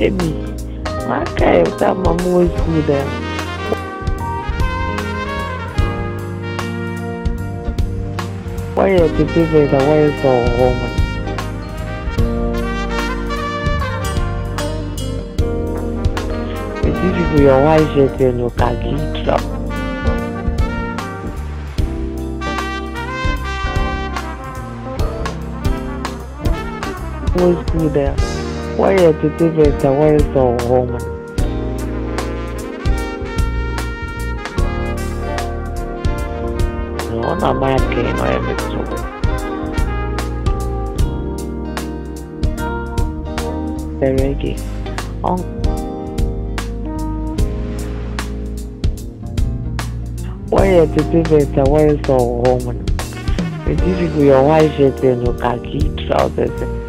Amy, wakae utama more school there. Why are the people that were so home? Especially your wife is in your khaki truck. More school Why adjective is the word so Roman? una macchina e nessuno. Perché on Waya tete ta waya so woman. It is we are wise in your khaki trousers.